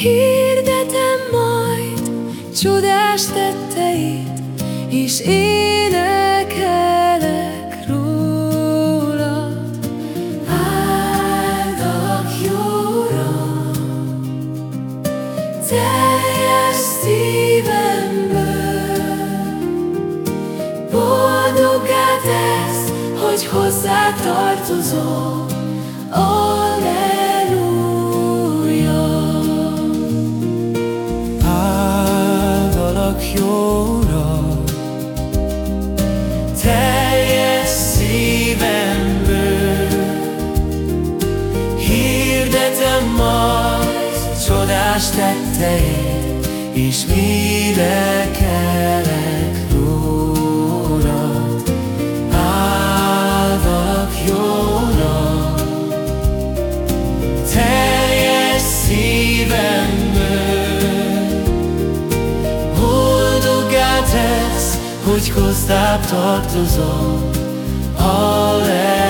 Hirdetem majd csodás tetteit, és énekelek róla. Áldok jóra, teljes szívemből, boldoggá tesz, hogy hozzá tartozom. All csodás tetteid És mire kelek róla Áldalak jóra Teljes szívemből hogy hozzád tartozom. Halleluja.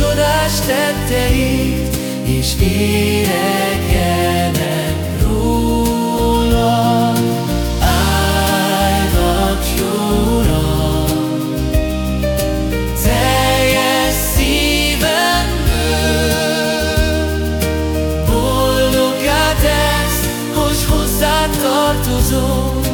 csodás tetteid, és énekelnek róla. Áldott szívemből, boldoggá tesz, hogy hozzád tartozom.